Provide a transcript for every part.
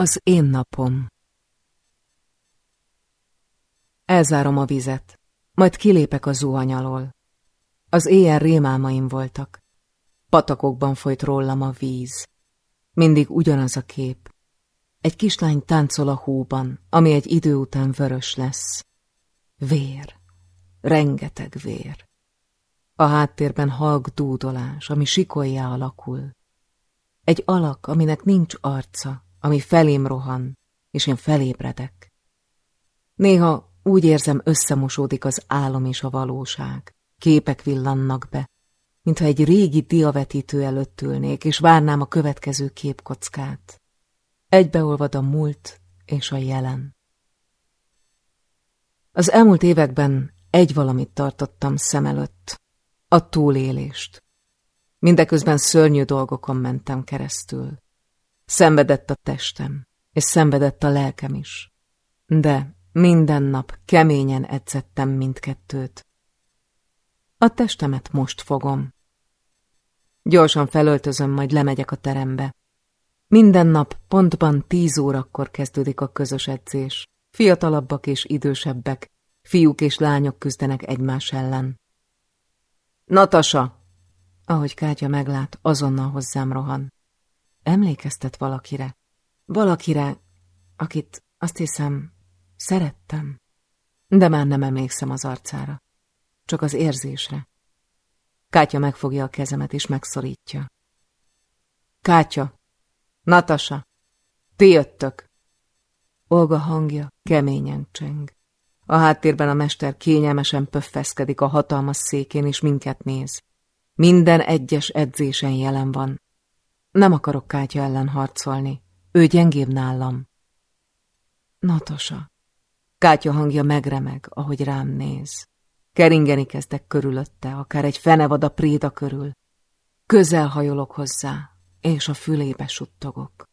Az én napom. Elzárom a vizet, majd kilépek a zuhany alól. Az éjjel rémálmaim voltak. Patakokban folyt rólam a víz. Mindig ugyanaz a kép. Egy kislány táncol a hóban, ami egy idő után vörös lesz. Vér. Rengeteg vér. A háttérben halk dúdolás, ami sikolyá alakul. Egy alak, aminek nincs arca, ami felém rohan, és én felébredek. Néha úgy érzem, összemosódik az álom és a valóság. Képek villannak be, mintha egy régi diavetítő előtt ülnék, és várnám a következő képkockát. Egybeolvad a múlt és a jelen. Az elmúlt években egy valamit tartottam szem előtt, a túlélést. Mindeközben szörnyű dolgokon mentem keresztül. Szenvedett a testem, és szenvedett a lelkem is. De minden nap keményen edzettem mindkettőt. A testemet most fogom. Gyorsan felöltözöm, majd lemegyek a terembe. Minden nap pontban tíz órakor kezdődik a közös edzés. Fiatalabbak és idősebbek, fiúk és lányok küzdenek egymás ellen. Natasa! Ahogy Kátya meglát, azonnal hozzám rohan. Emlékeztet valakire. Valakire, akit azt hiszem, szerettem. De már nem emlékszem az arcára. Csak az érzésre. Kátya megfogja a kezemet és megszorítja. Kátya! Natasa! Ti jöttök! Olga hangja keményen cseng. A háttérben a mester kényelmesen pöffeszkedik a hatalmas székén, és minket néz. Minden egyes edzésen jelen van. Nem akarok Kátya ellen harcolni. Ő gyengébb nálam. Natasa. Kátya hangja megremeg, ahogy rám néz. Keringeni kezdek körülötte, akár egy fenevad a préda körül. Közel hajolok hozzá, és a fülébe suttogok.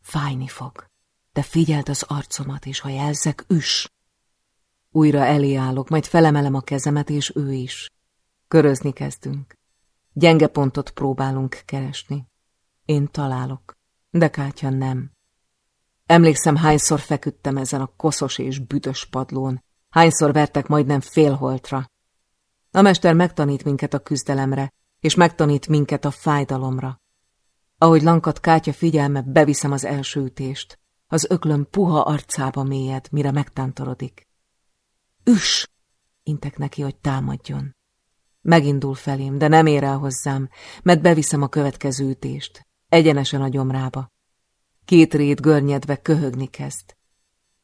Fájni fog, de figyeld az arcomat, és ha jelzek, üs! Újra elé állok, majd felemelem a kezemet, és ő is. Körözni kezdünk. Gyenge pontot próbálunk keresni. Én találok, de Kátya nem. Emlékszem, hányszor feküdtem ezen a koszos és büdös padlón, hányszor vertek majdnem félholtra. A mester megtanít minket a küzdelemre, és megtanít minket a fájdalomra. Ahogy lankat Kátya figyelme, beviszem az első ütést. Az öklöm puha arcába mélyed, mire megtántorodik. Üs! Intek neki, hogy támadjon. Megindul felém, de nem ér el hozzám, mert beviszem a következő ütést. Egyenesen a gyomrába. Két rét görnyedve köhögni kezd.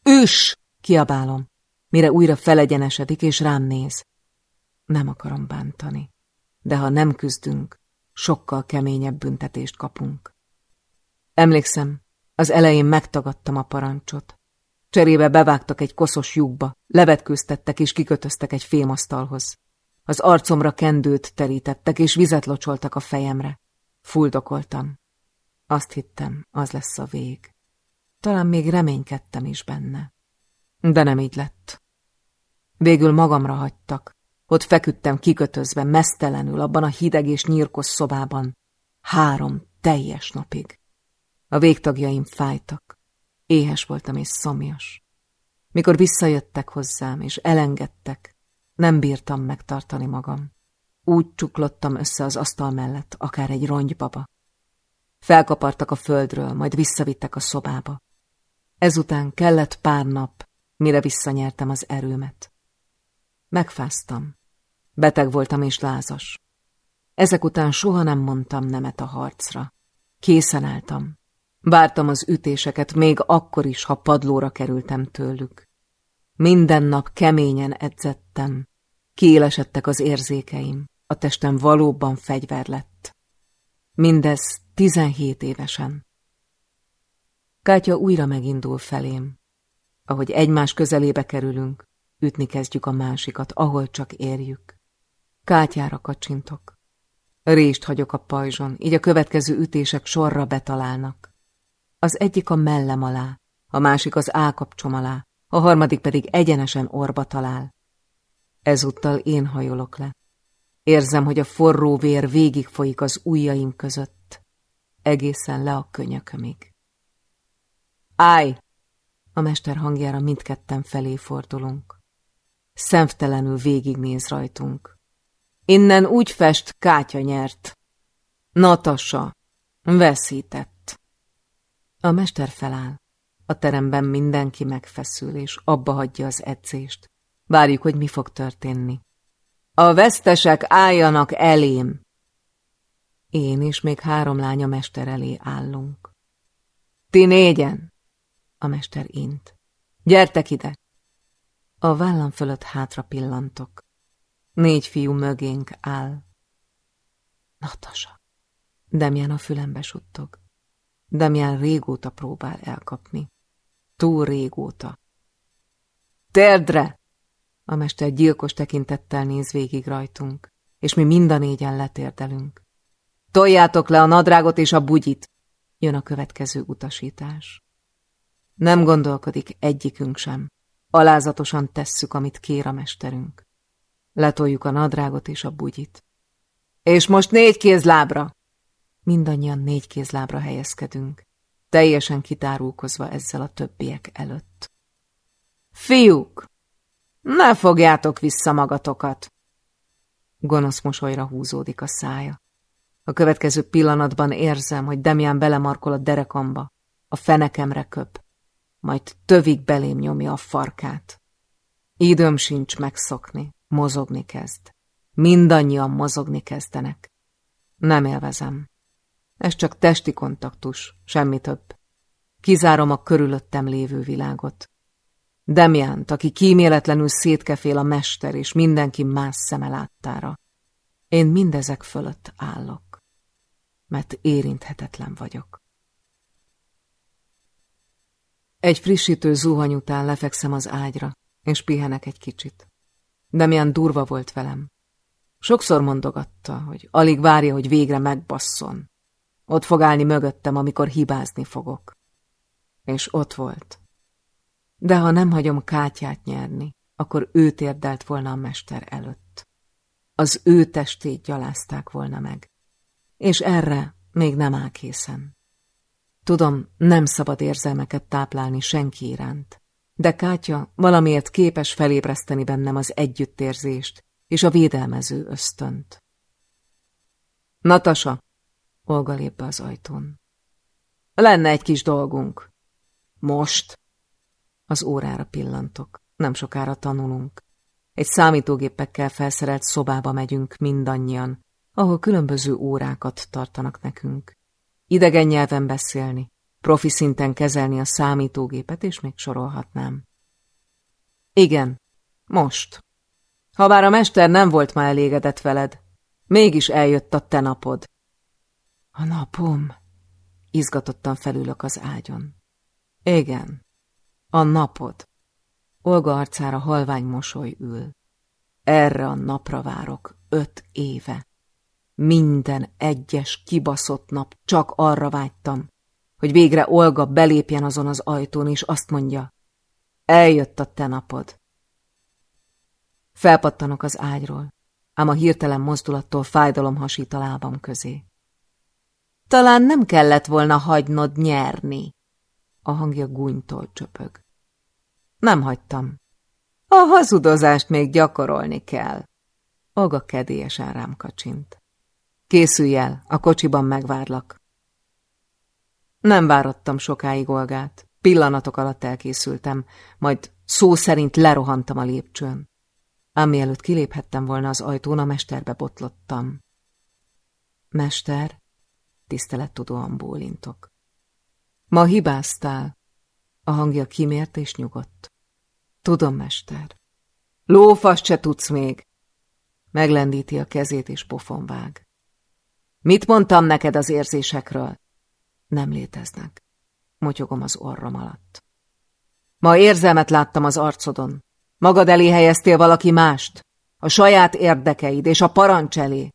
Üs! kiabálom, mire újra felegyenesedik és rám néz. Nem akarom bántani, de ha nem küzdünk, sokkal keményebb büntetést kapunk. Emlékszem, az elején megtagadtam a parancsot. Cserébe bevágtak egy koszos lyukba, levetkőztettek és kikötöztek egy fémasztalhoz. Az arcomra kendőt terítettek, és vizet locsoltak a fejemre. Fuldokoltam. Azt hittem, az lesz a vég. Talán még reménykedtem is benne. De nem így lett. Végül magamra hagytak. Ott feküdtem kikötözve, mesztelenül, abban a hideg és nyírkos szobában. Három teljes napig. A végtagjaim fájtak. Éhes voltam és szomjas. Mikor visszajöttek hozzám, és elengedtek, nem bírtam megtartani magam. Úgy csuklottam össze az asztal mellett, akár egy rongybaba. Felkapartak a földről, majd visszavittek a szobába. Ezután kellett pár nap, mire visszanyertem az erőmet. Megfáztam. Beteg voltam és lázas. Ezek után soha nem mondtam nemet a harcra. Készen álltam. Vártam az ütéseket még akkor is, ha padlóra kerültem tőlük. Minden nap keményen edzettem. Kiélesedtek az érzékeim. A testem valóban fegyver lett. Mindez tizenhét évesen. Kátya újra megindul felém. Ahogy egymás közelébe kerülünk, ütni kezdjük a másikat, ahol csak érjük. Kátyára kacsintok. Rést hagyok a pajzson, így a következő ütések sorra betalálnak. Az egyik a mellem alá, a másik az állkapcsom alá, a harmadik pedig egyenesen orba talál. Ezúttal én hajolok le. Érzem, hogy a forró vér végigfolyik az ujjaim között, egészen le a könyökömig. Állj! A mester hangjára mindketten felé fordulunk. Szemtelenül végignéz rajtunk. Innen úgy fest, Kátya nyert. Natasa veszített. A mester feláll. A teremben mindenki megfeszül, és abba hagyja az edzést. Várjuk, hogy mi fog történni. A vesztesek álljanak elém! Én és még három lánya mester elé állunk. Ti négyen! A mester int. Gyertek ide! A vállam fölött hátra pillantok. Négy fiú mögénk áll. Natasa. Demján a fülembe suttog. Demján régóta próbál elkapni. Túl régóta. Térdre! A mester gyilkos tekintettel néz végig rajtunk, és mi mind a négyen letérdelünk. Toljátok le a nadrágot és a bugyit! Jön a következő utasítás. Nem gondolkodik egyikünk sem. Alázatosan tesszük, amit kér a mesterünk. Letoljuk a nadrágot és a bugyit. És most négy kézlábra! Mindannyian négy kézlábra helyezkedünk, teljesen kitárulkozva ezzel a többiek előtt. Fiúk! Ne fogjátok vissza magatokat! Gonosz mosolyra húzódik a szája. A következő pillanatban érzem, hogy Demián belemarkol a derekamba, a fenekemre köp, majd tövig belém nyomja a farkát. Időm sincs megszokni, mozogni kezd. Mindannyian mozogni kezdenek. Nem élvezem. Ez csak testi kontaktus, semmi több. Kizárom a körülöttem lévő világot. Demiánt, aki kíméletlenül szétkefél a mester és mindenki más szeme láttára. Én mindezek fölött állok, mert érinthetetlen vagyok. Egy frissítő zuhany után lefekszem az ágyra, és pihenek egy kicsit. Demian durva volt velem. Sokszor mondogatta, hogy alig várja, hogy végre megbasszon. Ott fog állni mögöttem, amikor hibázni fogok. És ott volt. De ha nem hagyom Kátyát nyerni, akkor ő térdelt volna a mester előtt. Az ő testét gyalázták volna meg. És erre még nem áll készen. Tudom, nem szabad érzelmeket táplálni senki iránt, de Kátya valamiért képes felébreszteni bennem az együttérzést és a védelmező ösztönt. Natasa, Olga lép be az ajtón. Lenne egy kis dolgunk. Most? Az órára pillantok. Nem sokára tanulunk. Egy számítógépekkel felszerelt szobába megyünk mindannyian, ahol különböző órákat tartanak nekünk. Idegen nyelven beszélni, profi szinten kezelni a számítógépet, és még sorolhatnám. Igen, most. Habár a mester nem volt már elégedett veled, mégis eljött a te napod. A napom? Izgatottan felülök az ágyon. Igen, a napod. Olga arcára halvány mosoly ül. Erre a napra várok öt éve. Minden egyes kibaszott nap csak arra vágytam, hogy végre Olga belépjen azon az ajtón, és azt mondja, eljött a te napod. Felpattanok az ágyról, ám a hirtelen mozdulattól fájdalom hasít a lábam közé. Talán nem kellett volna hagynod nyerni. A hangja gúnytól csöpög. Nem hagytam. A hazudozást még gyakorolni kell. Olga kedélyesen rám kacsint. Készülj el, a kocsiban megvárlak. Nem várattam sokáig Olgát. Pillanatok alatt elkészültem, majd szó szerint lerohantam a lépcsőn. Ám mielőtt kiléphettem volna az ajtón, a mesterbe botlottam. Mester, tisztelettudóan bólintok. Ma hibáztál. A hangja kimért és nyugodt. Tudom, mester. Lófast se tudsz még. Meglendíti a kezét és pofon vág. Mit mondtam neked az érzésekről? Nem léteznek. Motyogom az orrom alatt. Ma érzelmet láttam az arcodon. Magad elé helyeztél valaki mást. A saját érdekeid és a parancs elé.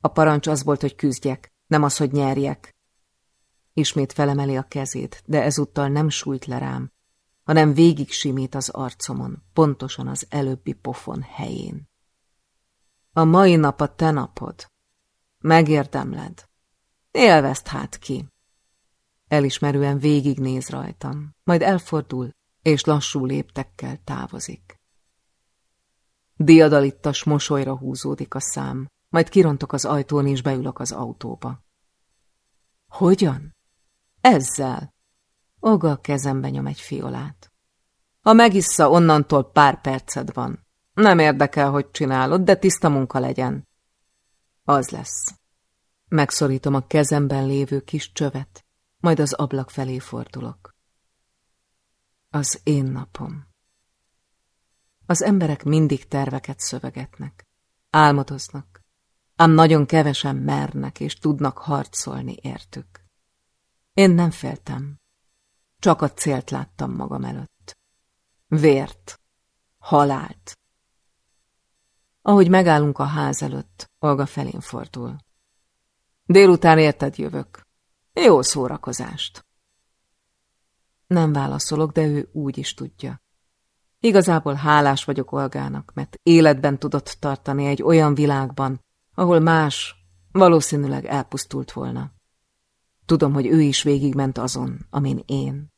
A parancs az volt, hogy küzdjek nem az, hogy nyerjek. Ismét felemeli a kezét, de ezúttal nem sújt le rám, hanem végig simít az arcomon, pontosan az előbbi pofon helyén. A mai nap a te napod. Megérdemled. Élvezd hát ki. Elismerően végignéz rajtam, majd elfordul, és lassú léptekkel távozik. Diadalittas mosolyra húzódik a szám, majd kirontok az ajtón, és beülök az autóba. Hogyan? Ezzel. Olga a kezembe nyom egy fiolát. Ha megissza, onnantól pár perced van. Nem érdekel, hogy csinálod, de tiszta munka legyen. Az lesz. Megszorítom a kezemben lévő kis csövet, majd az ablak felé fordulok. Az én napom. Az emberek mindig terveket szövegetnek, álmodoznak, ám nagyon kevesen mernek és tudnak harcolni értük. Én nem féltem, csak a célt láttam magam előtt. Vért, halált. Ahogy megállunk a ház előtt, Olga felén fordul. Délután érted jövök. Jó szórakozást. Nem válaszolok, de ő úgy is tudja. Igazából hálás vagyok Olgának, mert életben tudott tartani egy olyan világban, ahol más valószínűleg elpusztult volna. Tudom, hogy ő is végigment azon, amin én.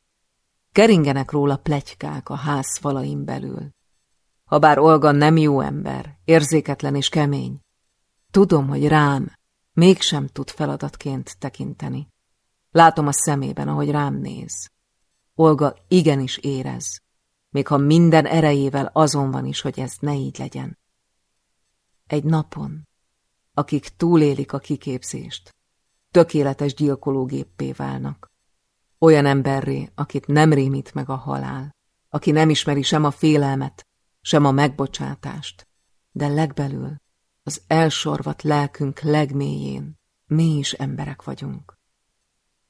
Keringenek róla plegykák a ház falain belül. Habár Olga nem jó ember, érzéketlen és kemény, tudom, hogy rám mégsem tud feladatként tekinteni. Látom a szemében, ahogy rám néz. Olga igenis érez, még ha minden erejével azon van is, hogy ez ne így legyen. Egy napon, akik túlélik a kiképzést, tökéletes gyilkológéppé válnak. Olyan emberré, akit nem rémít meg a halál, aki nem ismeri sem a félelmet, sem a megbocsátást, de legbelül, az elsorvat lelkünk legmélyén, mi is emberek vagyunk.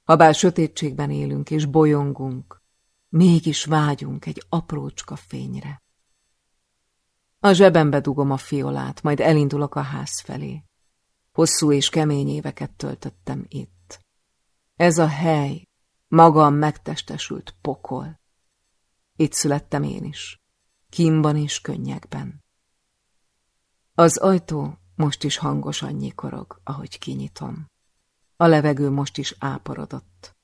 Habár sötétségben élünk és bolyongunk, mégis vágyunk egy aprócska fényre. A zsebembe dugom a fiolát, majd elindulok a ház felé. Hosszú és kemény éveket töltöttem itt. Ez a hely magam megtestesült pokol. Itt születtem én is, kínban és könnyekben. Az ajtó most is hangosan nyikorog, ahogy kinyitom. A levegő most is áporodott.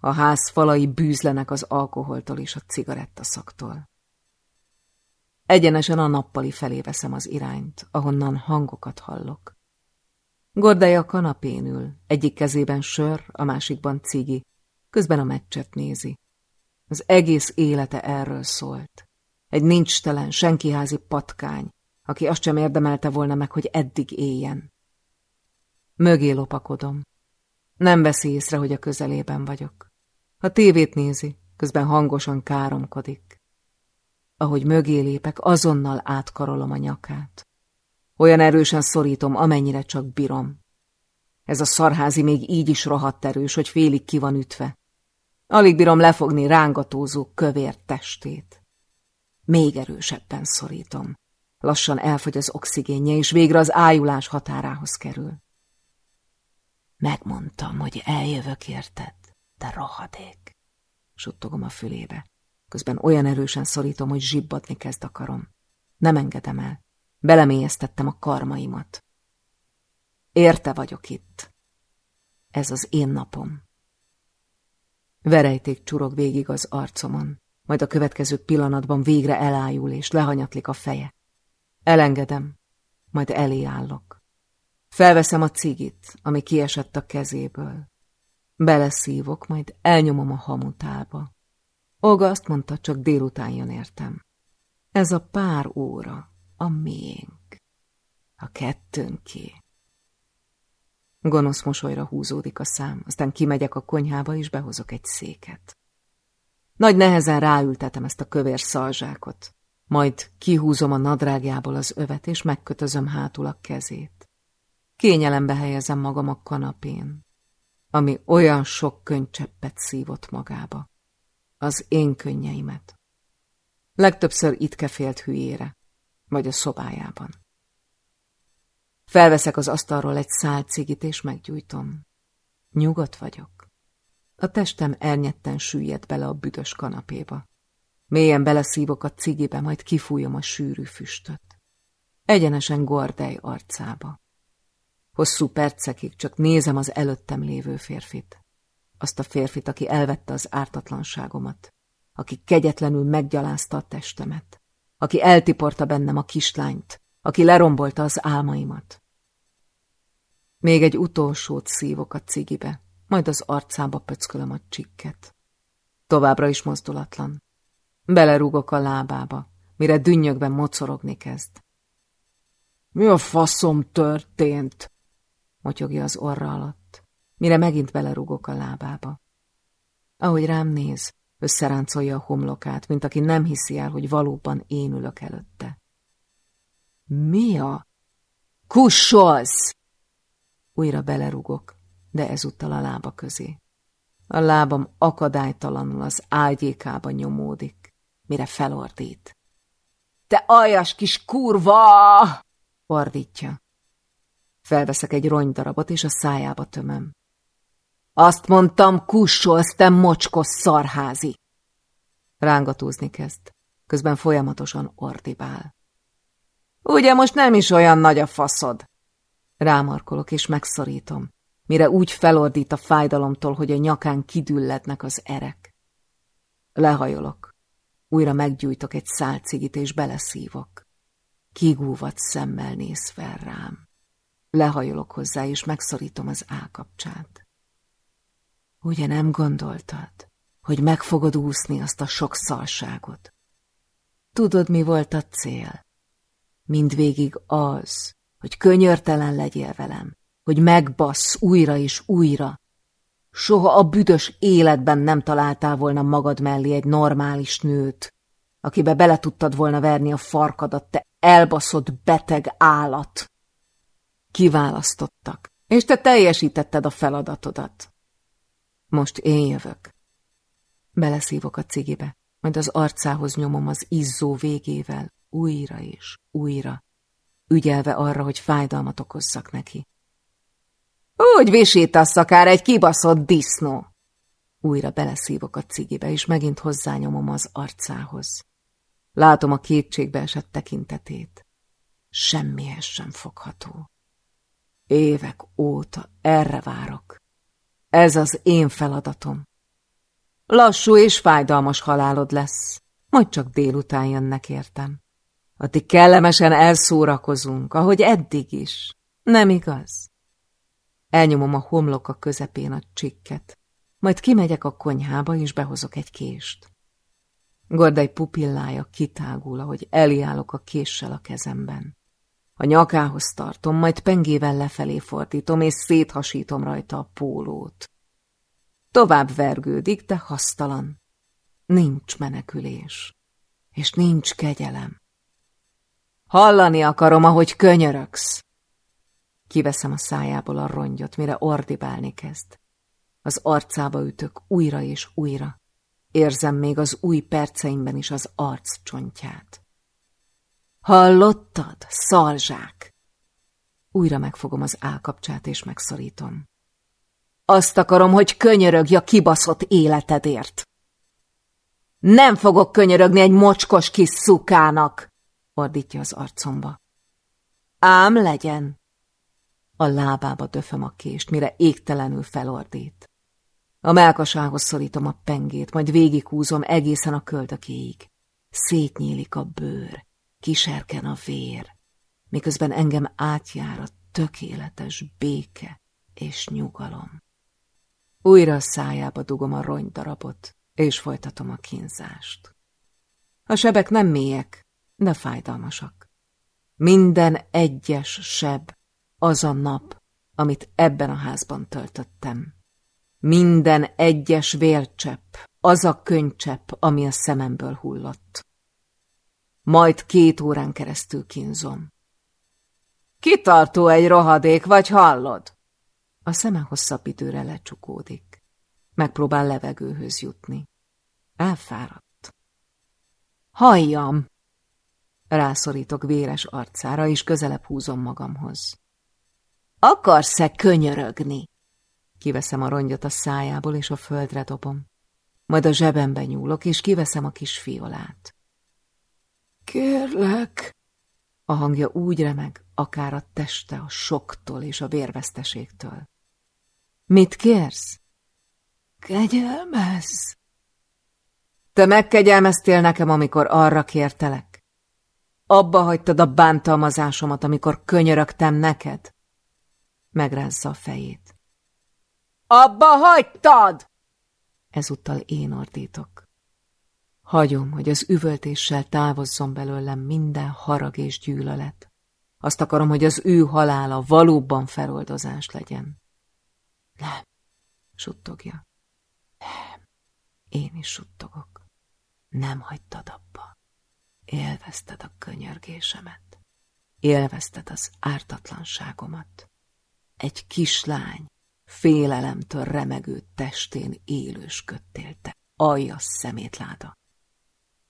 A ház falai bűzlenek az alkoholtól és a cigarettaszaktól. Egyenesen a nappali felé veszem az irányt, ahonnan hangokat hallok. Gordája a kanapén ül, egyik kezében sör, a másikban cigi, közben a meccset nézi. Az egész élete erről szólt. Egy nincstelen, senkiházi patkány, aki azt sem érdemelte volna meg, hogy eddig éljen. Mögé lopakodom. Nem veszi észre, hogy a közelében vagyok. A tévét nézi, közben hangosan káromkodik. Ahogy mögé lépek, azonnal átkarolom a nyakát. Olyan erősen szorítom, amennyire csak bírom. Ez a szarházi még így is rohadt erős, hogy félig ki van ütve. Alig bírom lefogni rángatózó kövér testét. Még erősebben szorítom. Lassan elfogy az oxigénje, és végre az ájulás határához kerül. Megmondtam, hogy eljövök érted, te rohadék. Suttogom a fülébe. Közben olyan erősen szorítom, hogy zsibbadni kezd akarom. Nem engedem el. Belemélyeztettem a karmaimat. Érte vagyok itt. Ez az én napom. Verejték csurog végig az arcomon, majd a következő pillanatban végre elájul és lehanyatlik a feje. Elengedem, majd elé állok. Felveszem a cigit, ami kiesett a kezéből. Beleszívok, majd elnyomom a hamutába. Olga azt mondta, csak délután jön értem. Ez a pár óra a miénk. A kettőnké. Gonosz mosolyra húzódik a szám, aztán kimegyek a konyhába, és behozok egy széket. Nagy nehezen ráültetem ezt a kövér szalzsákot, majd kihúzom a nadrágjából az övet, és megkötözöm hátul a kezét. Kényelembe helyezem magam a kanapén, ami olyan sok könycseppet szívott magába. Az én könnyeimet. Legtöbbször itt kefélt hülyére, vagy a szobájában. Felveszek az asztalról egy szál cigit, és meggyújtom. Nyugodt vagyok. A testem elnyetten süllyed bele a büdös kanapéba. Mélyen beleszívok a cigibe, majd kifújom a sűrű füstöt. Egyenesen Gordej arcába. Hosszú percekig csak nézem az előttem lévő férfit. azt a férfit, aki elvette az ártatlanságomat, aki kegyetlenül meggyalázta a testemet, aki eltiporta bennem a kislányt, aki lerombolta az álmaimat. Még egy utolsót szívok a cigibe, majd az arcába pöckölöm a csikket. Továbbra is mozdulatlan. Belerúgok a lábába, mire dünnyögben mocorogni kezd. Mi a faszom történt? motyogja az orra alatt, mire megint belerúgok a lábába. Ahogy rám néz, összeráncolja a homlokát, mint aki nem hiszi el, hogy valóban én ülök előtte. Mi a... Kussolsz! Újra belerugok, de ezúttal a lába közé. A lábam akadálytalanul az ágyékába nyomódik, mire felordít. Te aljas kis kurva! ordítja. Felveszek egy rongydarabot, és a szájába tömöm. Azt mondtam, kussolsz, te mocskos szarházi! Rángatózni kezd, közben folyamatosan ordibál. Ugye most nem is olyan nagy a faszod? Rámarkolok és megszorítom, mire úgy felordít a fájdalomtól, hogy a nyakán kidüllednek az erek. Lehajolok. Újra meggyújtok egy szálcigit és beleszívok. Kigúvat szemmel néz fel rám. Lehajolok hozzá, és megszorítom az állkapcsát. Ugye nem gondoltad, hogy meg fogod úszni azt a sok szalságot? Tudod, mi volt a cél? Mindvégig az, hogy könyörtelen legyél velem, hogy megbassz újra és újra. Soha a büdös életben nem találtál volna magad mellé egy normális nőt, akibe bele tudtad volna verni a farkadat, te elbaszott beteg állat. Kiválasztottak, és te teljesítetted a feladatodat. Most én jövök. Beleszívok a cigibe, majd az arcához nyomom az izzó végével, újra és újra, ügyelve arra, hogy fájdalmat okozzak neki. Úgy visítasz akár egy kibaszott disznó! Újra beleszívok a cigibe, és megint hozzányomom az arcához. Látom a kétségbe esett tekintetét. Semmihez sem fogható. Évek óta erre várok. Ez az én feladatom. Lassú és fájdalmas halálod lesz, majd csak délután jönnek értem. Addig kellemesen elszórakozunk, ahogy eddig is. Nem igaz? Elnyomom a homlok a közepén a csikket, majd kimegyek a konyhába, és behozok egy kést. Gordai pupillája kitágul, ahogy eliállok a késsel a kezemben. A nyakához tartom, majd pengével lefelé fordítom, és széthasítom rajta a pólót. Tovább vergődik, de hasztalan. Nincs menekülés, és nincs kegyelem. Hallani akarom, ahogy könyöröksz. Kiveszem a szájából a rongyot, mire ordibálni kezd. Az arcába ütök újra és újra. Érzem még az új perceimben is az arc csontját. Hallottad, szalzsák? Újra megfogom az állkapcsát és megszorítom. Azt akarom, hogy könyörögj a kibaszott életedért. Nem fogok könyörögni egy mocskos kis szukának, ordítja az arcomba. Ám legyen. A lábába döföm a kést, mire égtelenül felordít. A melkasához szorítom a pengét, majd végighúzom egészen a köldökéig. Szétnyílik a bőr, kiserken a vér, miközben engem átjár a tökéletes béke és nyugalom. Újra a szájába dugom a rongydarabot, és folytatom a kínzást. A sebek nem mélyek, de fájdalmasak. Minden egyes seb az a nap, amit ebben a házban töltöttem. Minden egyes vércsepp az a könycsepp, ami a szememből hullott. Majd két órán keresztül kínzom. Kitartó egy rohadék, vagy hallod? A szeme hosszabb időre lecsukódik. Megpróbál levegőhöz jutni. Elfáradt. Halljam! Rászorítok véres arcára, és közelebb húzom magamhoz. Akarsz-e könyörögni? Kiveszem a rongyot a szájából, és a földre dobom. Majd a zsebembe nyúlok, és kiveszem a kis fiolát. Kérlek! A hangja úgy remeg, akár a teste a soktól és a vérveszteségtől. Mit kérsz? Kegyelmez! Te megkegyelmeztél nekem, amikor arra kértelek? Abba hagytad a bántalmazásomat, amikor könyörögtem neked? Megrázza a fejét. Abba hagytad! Ezúttal én ordítok. Hagyom, hogy az üvöltéssel távozzon belőlem minden harag és gyűlölet. Azt akarom, hogy az ő halála valóban feloldozás legyen. Nem, suttogja. Nem, én is suttogok. Nem hagytad abba. Élvezted a könyörgésemet. Élvezted az ártatlanságomat. Egy kislány, félelemtől remegő testén élősködtél te, aljas szemétláda.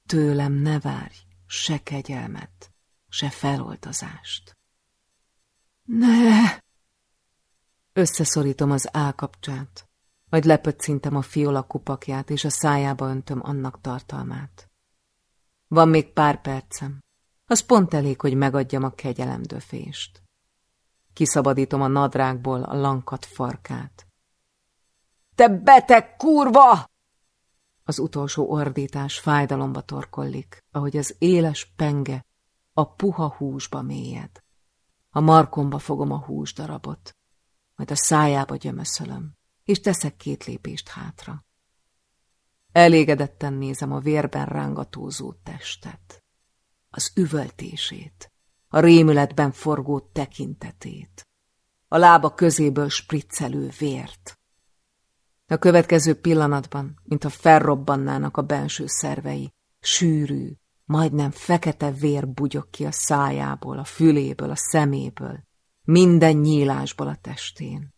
Tőlem ne várj se kegyelmet, se feloldozást. Ne! Összeszorítom az állkapcsát, majd lepöccintem a fiola kupakját, és a szájába öntöm annak tartalmát. Van még pár percem. Az pont elég, hogy megadjam a kegyelemdöfést. Kiszabadítom a nadrágból a lankat farkát. Te beteg kurva! Az utolsó ordítás fájdalomba torkollik, ahogy az éles penge a puha húsba mélyed. A markomba fogom a húsdarabot, majd a szájába gyömöszölöm, és teszek két lépést hátra. Elégedetten nézem a vérben rángatózó testet, az üvöltését, a rémületben forgó tekintetét, a lába közéből spriccelő vért. A következő pillanatban, mintha felrobbannának a benső szervei, sűrű, majdnem fekete vér bugyog ki a szájából, a füléből, a szeméből, minden nyílásból a testén.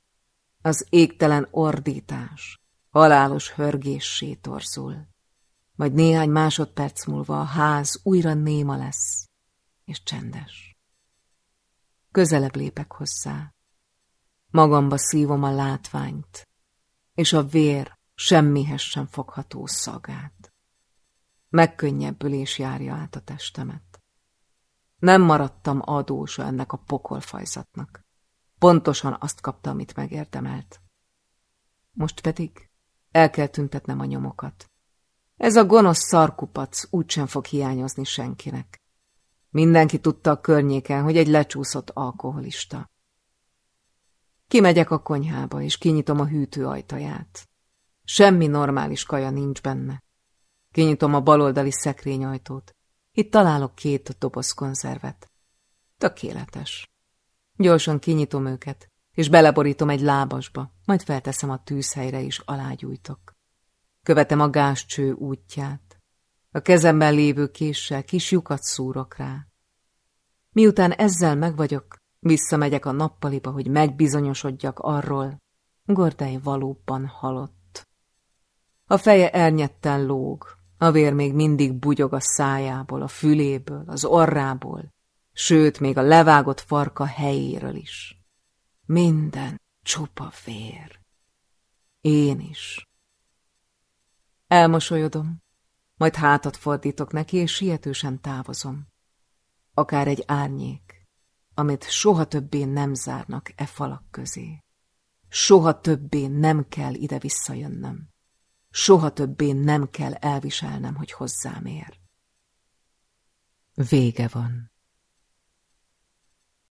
Az égtelen ordítás, halálos hörgés torzul. Majd néhány másodperc múlva a ház újra néma lesz, és csendes. Közelebb lépek hozzá. Magamba szívom a látványt, és a vér semmihez sem fogható szagát. Megkönnyebbülés járja át a testemet. Nem maradtam adósa ennek a pokolfajzatnak. Pontosan azt kapta, amit megérdemelt. Most pedig el kell tüntetnem a nyomokat. Ez a gonosz szarkupac úgysem fog hiányozni senkinek. Mindenki tudta a környéken, hogy egy lecsúszott alkoholista. Kimegyek a konyhába, és kinyitom a hűtő ajtaját. Semmi normális kaja nincs benne. Kinyitom a baloldali szekrényajtót. Itt találok két doboz konzervet. Tökéletes. Gyorsan kinyitom őket, és beleborítom egy lábasba, majd felteszem a tűzhelyre és alágyújtok. Követem a gázcső útját. A kezemben lévő késsel kis lyukat szúrok rá. Miután ezzel megvagyok, visszamegyek a nappaliba, hogy megbizonyosodjak arról, Gordai valóban halott. A feje elnyetten lóg, a vér még mindig bugyog a szájából, a füléből, az orrából, sőt, még a levágott farka helyéről is. Minden csupa vér. Én is. Elmosolyodom, majd hátat fordítok neki, és sietősen távozom. Akár egy árnyék, amit soha többé nem zárnak e falak közé. Soha többé nem kell ide visszajönnöm. Soha többé nem kell elviselnem, hogy hozzám ér. Vége van.